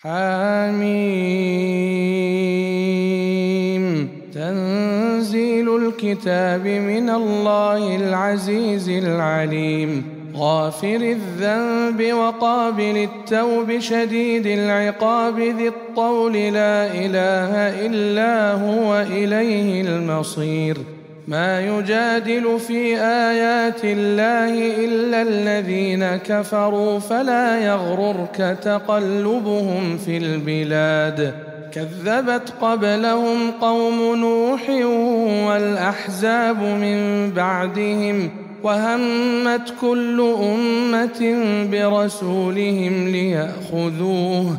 حميم. تنزيل الكتاب من الله العزيز العليم. غافر الذنب وقابل التوب شديد العقاب ذي الطول. لا إله إلا هو إليه المصير. ما يجادل في آيات الله إلا الذين كفروا فلا يغررك تقلبهم في البلاد. كذبت قبلهم قوم نوح والأحزاب من بعدهم وهمت كل أمة برسولهم ليأخذوه.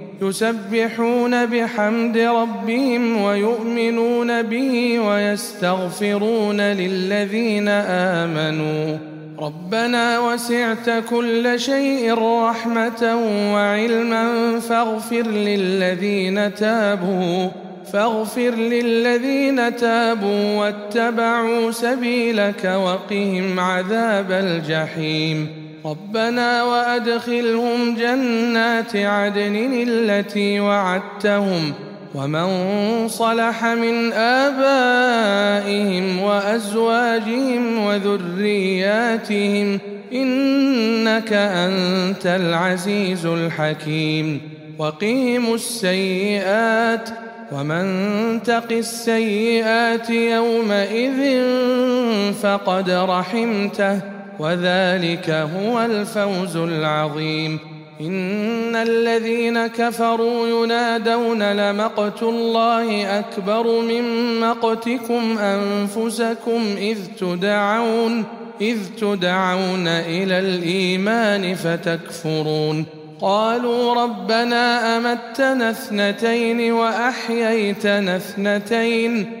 يسبحون بحمد ربهم ويؤمنون به ويستغفرون للذين آمنوا. ربنا وسعت كل شيء رحمة وعلما فاغفر للذين تابوا فاغفر للذين تابوا واتبعوا سبيلك وقهم عذاب الجحيم. ربنا وأدخلهم جنات عدن التي وعدتهم ومن صلح من آبائهم وأزواجهم وذرياتهم إنك أنت العزيز الحكيم وقهم السيئات ومن تق السيئات يومئذ فقد رحمته وذلك هو الفوز العظيم. إن الذين كفروا ينادون لمقت الله أكبر من مقتكم أنفسكم إذ تدعون إذ تدعون إلى الإيمان فتكفرون. قالوا ربنا أمتنا اثنتين وأحييتنا اثنتين.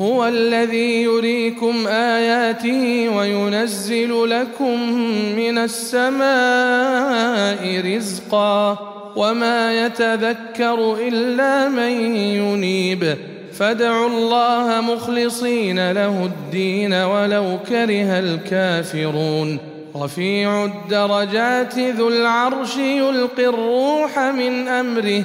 هو الذي يريكم آياته وينزل لكم من السماء رزقا وما يتذكر إلا من ينيب. فادعوا الله مخلصين له الدين ولو كره الكافرون. رفيع الدرجات ذو العرش يلقي الروح من أمره.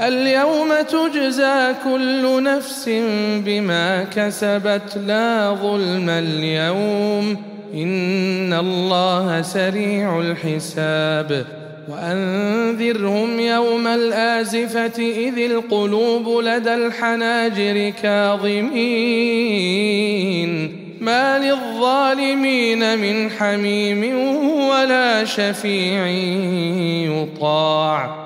اليوم تجزى كل نفس بما كسبت لا ظلم اليوم إن الله سريع الحساب وأنذرهم يوم الآزفة إذ القلوب لدى الحناجر كاظمين ما للظالمين من حميم ولا شفيع يطاع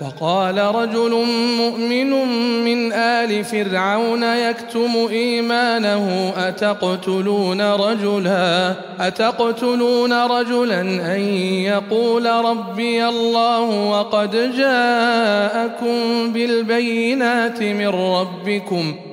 وقال رجل مؤمن من آل فرعون يكتم إيمانه أتقتلون رجلا؟ أتقتلون رجلا أن يقول ربي الله وقد جاءكم بالبينات من ربكم؟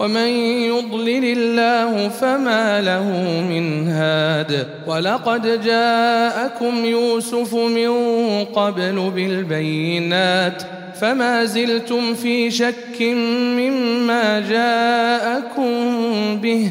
ومن يضلل الله فما له من هاد. ولقد جاءكم يوسف من قبل بالبينات فما زلتم في شك مما جاءكم به.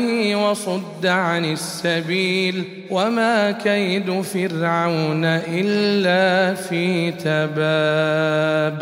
وصد عن السبيل وما كيد فرعون إلا في تباب.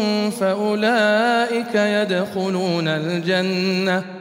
فأولئك يدخلون الجنة.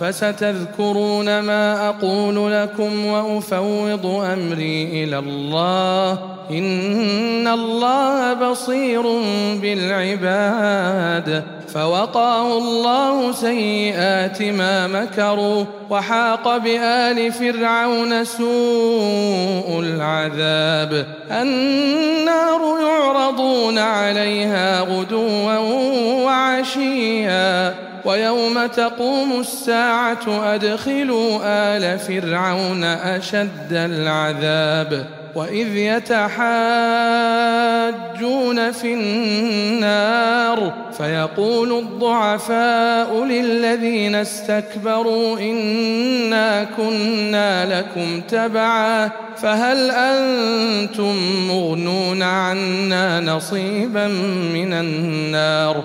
فستذكرون ما أقول لكم وأفوض أمري إلى الله. إن الله بصير بالعباد. فوقاه الله سيئات ما مكروا وحاق بآل فرعون سوء العذاب. النار يعرضون عليها غدوا وعشيا. ويوم تقوم الساعة أدخلوا آل فرعون أشد العذاب وإذ يتحاجون في النار فيقول الضعفاء للذين استكبروا إنا كنا لكم تبعا فهل أنتم مغنون عنا نصيبا من النار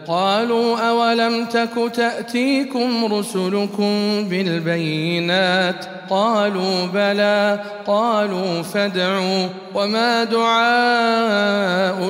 قالوا أولم تك تأتيكم رسلكم بالبينات قالوا بلى قالوا فادعوا وما دعاء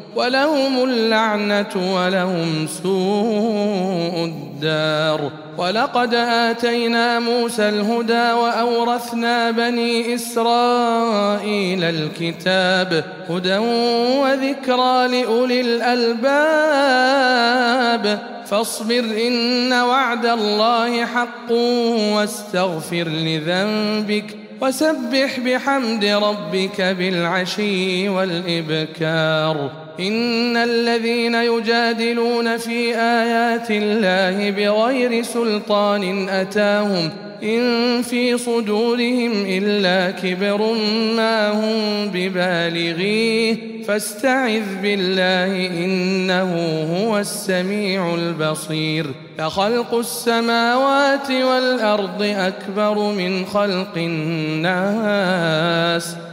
ولهم اللعنة ولهم سوء الدار. ولقد آتينا موسى الهدى وأورثنا بني إسرائيل الكتاب هدى وذكرى لأولي الألباب. فاصبر إن وعد الله حق واستغفر لذنبك وسبح بحمد ربك بالعشي والإبكار. إن الذين يجادلون في آيات الله بغير سلطان أتاهم إن في صدورهم إلا كبر ما هم ببالغيه فاستعذ بالله إنه هو السميع البصير لخلق السماوات والأرض أكبر من خلق الناس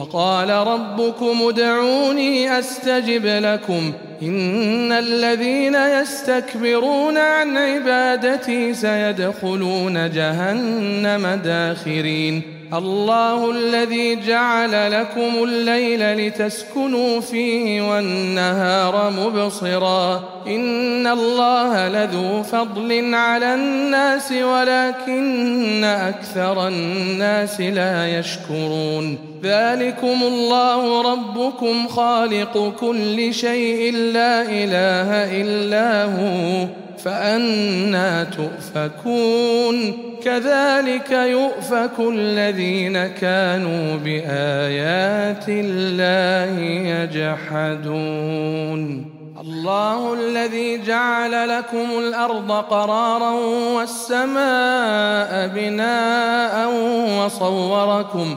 وقال ربكم ادعوني أستجب لكم. إن الذين يستكبرون عن عبادتي سيدخلون جهنم داخرين. الله الذي جعل لكم الليل لتسكنوا فيه والنهار مبصرا. إن الله لذو فضل على الناس ولكن أكثر الناس لا يشكرون. ذلكم الله ربكم خالق كل شيء لا إله إلا هو فأنا تؤفكون كذلك يؤفك الذين كانوا بآيات الله يجحدون الله الذي جعل لكم الأرض قرارا والسماء بناء وصوركم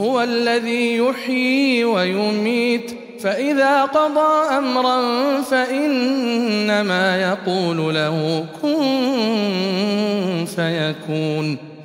هو الذي يحيي ويميت فإذا قضى أمرا فإنما يقول له كن فيكون.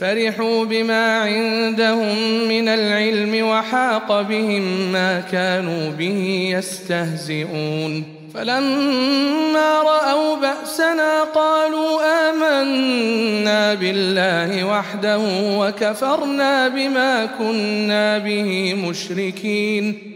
فرحوا بما عندهم من العلم وحاق بهم ما كانوا به يستهزئون. فلما رأوا بأسنا قالوا آمنا بالله وحده وكفرنا بما كنا به مشركين.